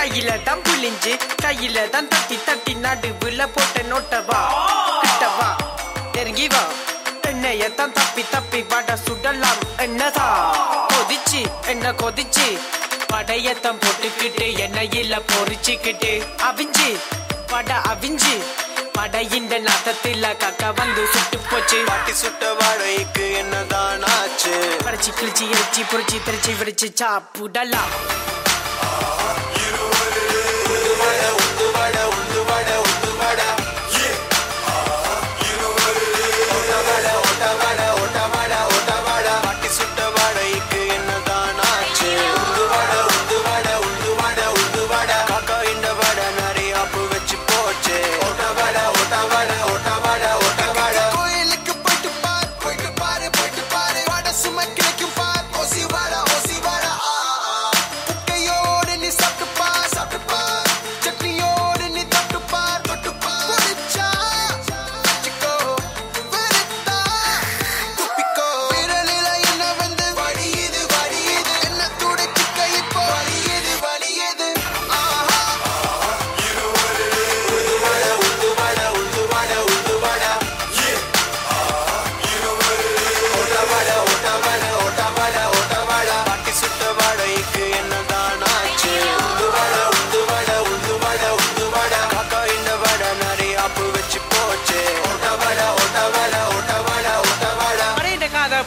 கையில தான் புளிஞ்சு கையில தான் தட்டி தட்டி நடுவுல போட்ட நோட்டவா கிட்டவா நெருங்கி வா. எண்ணெயத்தான் தப்பி தப்பி வட சுடலாம். என்னதா கொதிச்சு என்ன கொதிச்சு? படையத்தம் போட்டுக்கிட்டு எண்ணெயில பொறிச்சுக்கிட்டு. அவிஞ்சு வட அவிஞ்சு. படையின் நாத்தத்தில் கக்க வந்து சுட்டு போச்சு. பாட்டி சுட்ட வாடகைக்கு என்னதான் ஆச்சு பறிச்சு கிழிச்சு எரிச்சு பொறிச்சு திருச்சி விரிச்சு சாப்பிடலாம் உந்து வட உந்து வட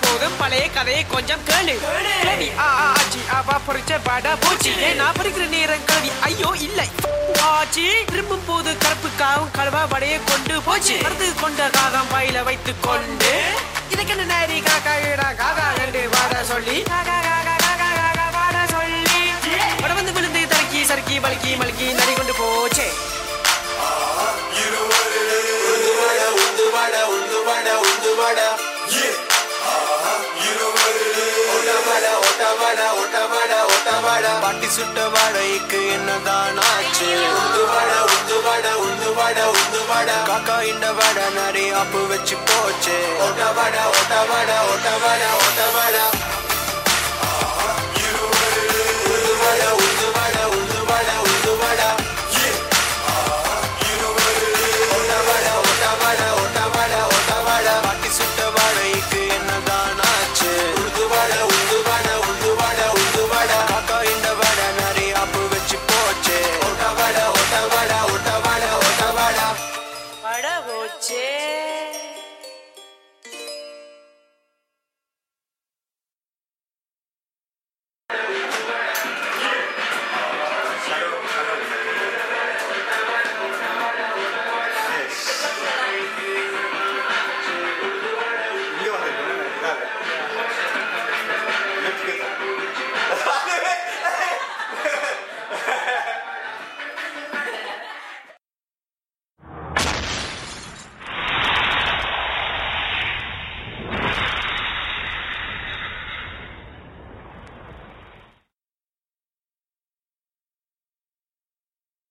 போதும் பழைய கதையை கொஞ்சம் கேளு. கிளவி ஆ ஆச்சி அவா பொறிச்ச வட பூச்சி. ஏன்னா பொறிக்கிற நேரம் கல்வி ஐயோ இல்லை. ஆச்சி திரும்பும் போது கருப்பு காவும் கழுவா வடையை கொண்டு போச்சு. மருந்து கொண்ட காகம் வாயில வைத்து கொண்டு இதுக்கு நேரி காக்கா காக்கா ரெண்டு வாட சொல்லி. வட பாட்டி சுட்ட வாழைக்கு என்னதான் ஆச்சு? உந்து வட உந்து வட உந்து வட உந்து வட காக்கா இந்த வாட நிறைய அப்பு வச்சு போச்சு. ஓட்ட வாட ஓட்ட வாட ஓட்ட வாட ஓட்ட வாட.